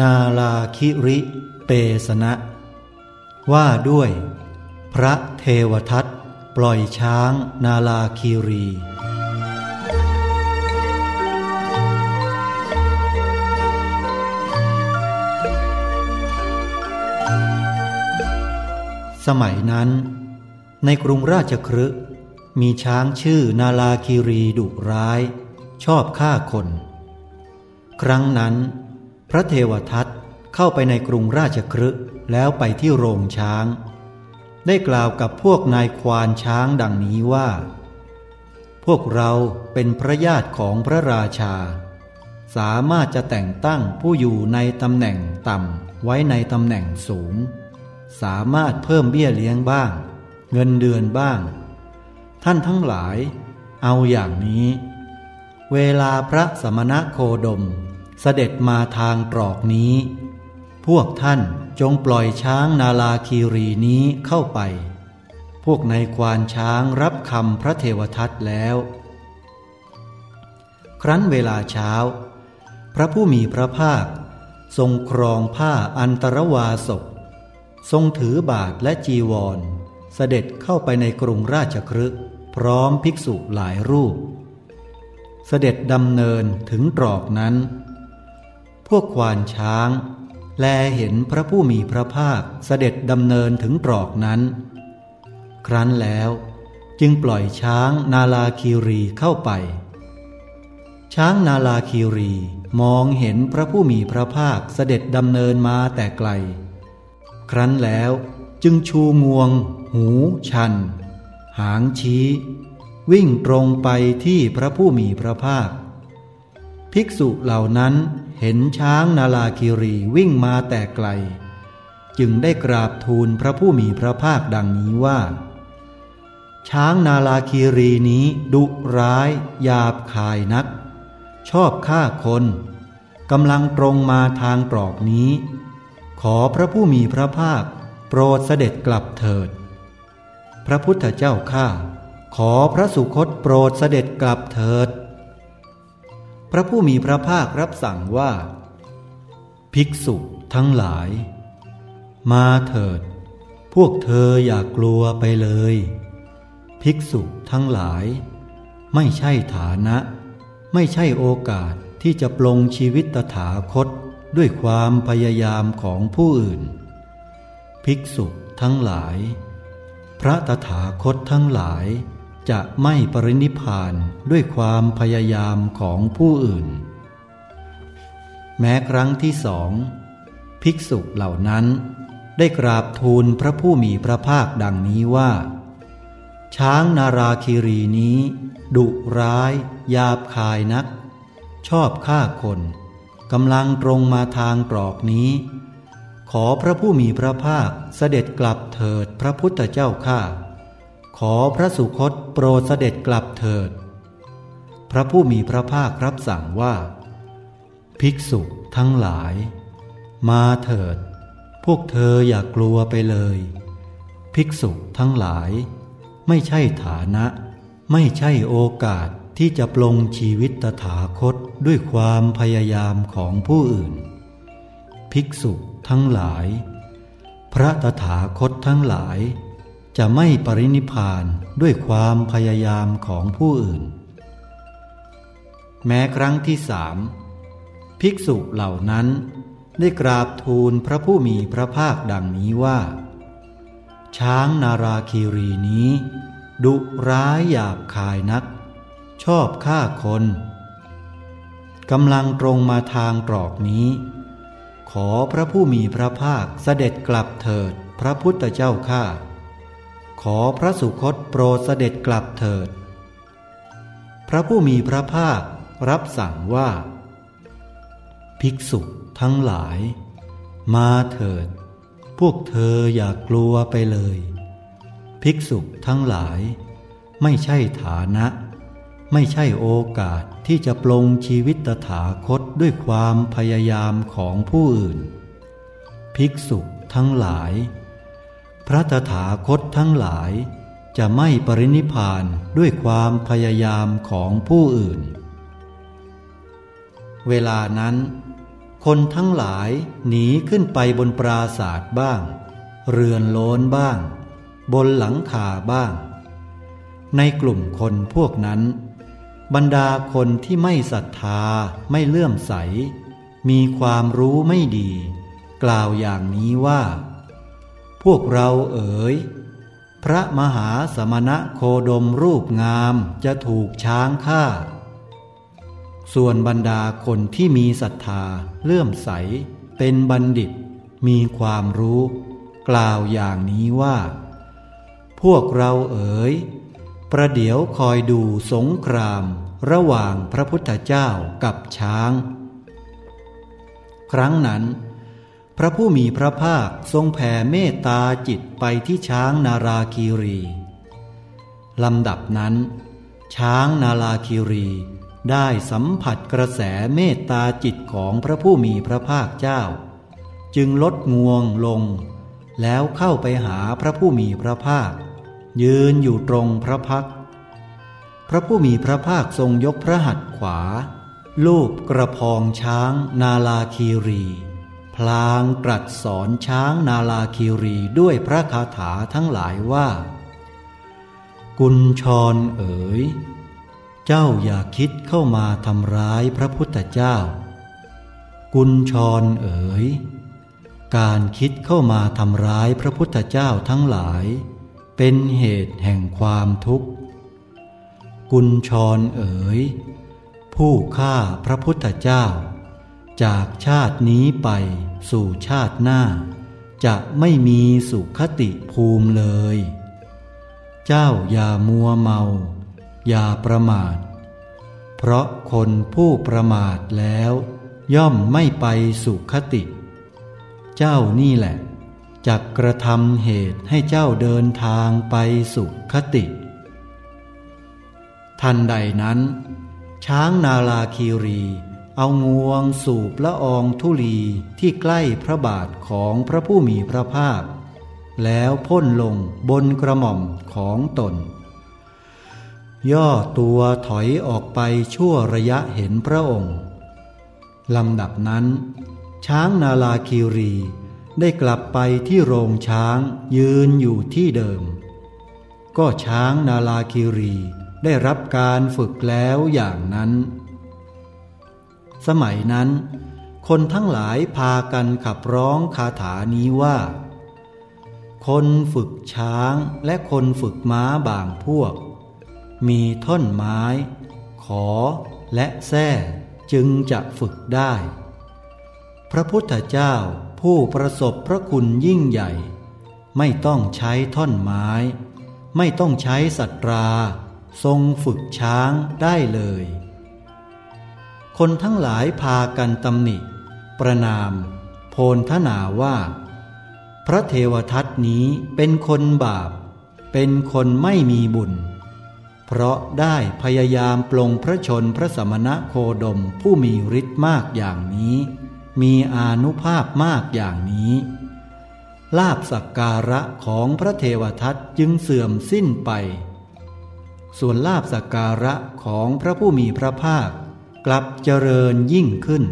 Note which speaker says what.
Speaker 1: นาลาคิริเปสนะ ว่าด้วย พระเทวทัตปล่อยช้างนาลาคีรี สมัยนั้น ในกรุงราชครึมีช้างชื่อนาลาคีรีดุร้าย ชอบฆ่าคน ครั้งนั้น พระเทวทัตเข้าไปในกรุงราชครึแล้วไปที่โรงช้าง ได้กล่าวกับพวกนายควานช้างดังนี้ว่า พวกเราเป็นพระญาติของพระราชา สามารถจะแต่งตั้งผู้อยู่ในตำแหน่งต่ำไว้ในตำแหน่งสูง สามารถเพิ่มเบี้ยเลี้ยงบ้าง เงินเดือนบ้าง ท่านทั้งหลาย เอาอย่างนี้ เวลาพระสมณะโคดม เสด็จมาทางตรอกนี้ พวกท่านจงปล่อยช้างนาลาคีรีนี้เข้าไป พวกในควานช้างรับคำพระเทวทัตแล้ว ครั้นเวลาเช้า พระผู้มีพระภาค ทรงครองผ้าอันตรวาสกทรงถือบาทและจีวร เสด็จเข้าไปในกรุงราชครึพร้อมภิกษุหลายรูป เสด็จดำเนินถึงตรอกนั้น พวกควานช้าง แลเห็นพระผู้มีพระภาคเสด็จดำเนินถึงตรอกนั้น ครั้นแล้วจึงปล่อยช้างนาลาคีรีเข้าไป ช้างนาลาคีรีมองเห็นพระผู้มีพระภาคเสด็จดำเนินมาแต่ไกล ครั้นแล้วจึงชูงวง หู ชัน หางชี้ วิ่งตรงไปที่พระผู้มีพระภาค ภิกษุเหล่านั้น เห็นช้างนาลาคิรีวิ่งมาแต่ไกล จึงได้กราบทูลพระผู้มีพระภาคดังนี้ว่า ช้างนาลาคีรีนี้ดุร้ายหยาบคายนัก ชอบฆ่าคนกำลังตรงมาทางตรอกนี้ ขอพระผู้มีพระภาค โปรดเสด็จกลับเถิด พระพุทธเจ้าข้าขอพระสุคตโปรดเสด็จกลับเถิด พระผู้มีพระภาครับสั่งว่า ภิกษุทั้งหลาย มาเถิด พวกเธออย่ากลัวไปเลย ภิกษุทั้งหลาย ไม่ใช่ฐานะ ไม่ใช่โอกาสที่จะปลงชีวิตตถาคตด้วยความพยายามของผู้อื่น ภิกษุทั้งหลาย พระตถาคตทั้งหลาย จะไม่ปรินิพานด้วยความพยายามของผู้อื่น แม้ครั้งที่สอง ภิกษุเหล่านั้น ได้กราบทูลพระผู้มีพระภาคดังนี้ว่า ช้างนาราคิรีนี้ ดุร้าย ยาบคายนัก ชอบฆ่าคนกำลังตรงมาทางตรอกนี้ ขอพระผู้มีพระภาคเสด็จกลับเถิดพระพุทธเจ้าข้า ขอพระสุคตโปรดเสด็จกลับเถิด พระผู้มีพระภาครับสั่งว่า ภิกษุทั้งหลาย มาเถิด พวกเธออย่ากลัวไปเลย ภิกษุทั้งหลาย ไม่ใช่ฐานะ ไม่ใช่โอกาสที่จะปลงชีวิตตถาคตด้วยความพยายามของผู้อื่น ภิกษุทั้งหลาย พระตถาคตทั้งหลาย จะไม่ปรินิพานด้วยความพยายามของผู้อื่น แม้ครั้งที่สามภิกษุเหล่านั้นได้กราบทูลพระผู้มีพระภาคดังนี้ว่า ช้างนาราคีรีนี้ ดุร้ายหยาบคายนัก ชอบฆ่าคนกำลังตรงมาทางตรอกนี้ ขอพระผู้มีพระภาคเสด็จกลับเถิดพระพุทธเจ้าข้า ขอพระสุคตโปรดเสด็จกลับเถิด พระผู้มีพระภาครับสั่งว่า ภิกษุทั้งหลาย มาเถิด พวกเธออย่ากลัวไปเลย ภิกษุทั้งหลาย ไม่ใช่ฐานะ ไม่ใช่โอกาสที่จะปลงชีวิตตถาคตด้วยความพยายามของผู้อื่น ภิกษุทั้งหลาย พระตถาคตทั้งหลาย จะไม่ปรินิพานด้วยความพยายามของผู้อื่น เวลานั้น คนทั้งหลายหนีขึ้นไปบนปราศาสตร์บ้าง เรือนโลนบ้าง บนหลังคาบ้าง ในกลุ่มคนพวกนั้น บรรดาคนที่ไม่ศรัทธาไม่เลื่อมใส มีความรู้ไม่ดี กล่าวอย่างนี้ว่า วกเราเอ๋ย พระมหาสมณะโคดมรูปงามจะถูกช้างฆ่า ส่วนบรรดาคนที่มีศรัทธาเลื่อมใส เป็นบัณฑิต มีความรู้ กล่าวอย่างนี้ว่า พวกเราเอ๋ย ประเดี๋ยวคอยดูสงครามระหว่างพระพุทธเจ้ากับช้าง ครั้งนั้น พระผู้มีพระภาคทรงแผ่เมตตาจิตไปที่ช้างนาราคีรีลำดับนั้น ช้างนาราคีรีได้สัมผัสกระแสเมตตาจิตของพระผู้มีพระภาคเจ้า จึงลดงวงลง แล้วเข้าไปหาพระผู้มีพระภาค ยืนอยู่ตรงพระพัก พระผู้มีพระภาคทรงยกพระหัตถ์ขวา ลูบกระพองช้างนาลาคีรี พลางตรัสสอนช้างนาลาคีรีด้วยพระคาถาทั้งหลายว่า กุญชรเอ๋ย เจ้าอย่าคิดเข้ามาทำร้ายพระพุทธเจ้า กุญชรเอ๋ย การคิดเข้ามาทำร้ายพระพุทธเจ้าทั้งหลาย เป็นเหตุแห่งความทุกข์ กุญชรเอ๋ย ผู้ฆ่าพระพุทธเจ้า จากชาตินี้ไปสู่ชาติหน้า จะไม่มีสุขติภูมิเลย เจ้าอย่ามัวเมา อย่าประมาท เพราะคนผู้ประมาทแล้ว ย่อมไม่ไปสุขติ เจ้านี่แหละจะกระทำเหตุให้เจ้าเดินทางไปสุขติ ทันใดนั้น ช้างนาลาคีรี เอางวงสูบละอองทุลีที่ใกล้พระบาทของพระผู้มีพระภาค แล้วพ่นลงบนกระหม่อมของตน ย่อตัวถอยออกไปชั่วระยะเห็นพระองค์ลำดับนั้น ช้างนาลาคิรีได้กลับไปที่โรงช้างยืนอยู่ที่เดิม ก็ช้างนาลาคิรีได้รับการฝึกแล้วอย่างนั้น สมัยนั้น คนทั้งหลายพากันขับร้องคาถานี้ว่า คนฝึกช้างและคนฝึกม้าบางพวก มีท่อนไม้ ขอและแส้จึงจะฝึกได้ พระพุทธเจ้าผู้ประสบพระคุณยิ่งใหญ่ ไม่ต้องใช้ท่อนไม้ ไม่ต้องใช้สัตรา ทรงฝึกช้างได้เลย คนทั้งหลายพากันตำหนิ ประนาม โพนทนาว่า พระเทวทัตนี้เป็นคนบาป เป็นคนไม่มีบุญ เพราะได้พยายามปลงพระชนพระสมณะโคดมผู้มีฤทธิ์มากอย่างนี้ มีอานุภาพมากอย่างนี้ ลาบสักการะของพระเทวทัตจึงเสื่อมสิ้นไป ส่วนลาบสักการะของพระผู้มีพระภาค กลับเจริญยิ่งขึ้น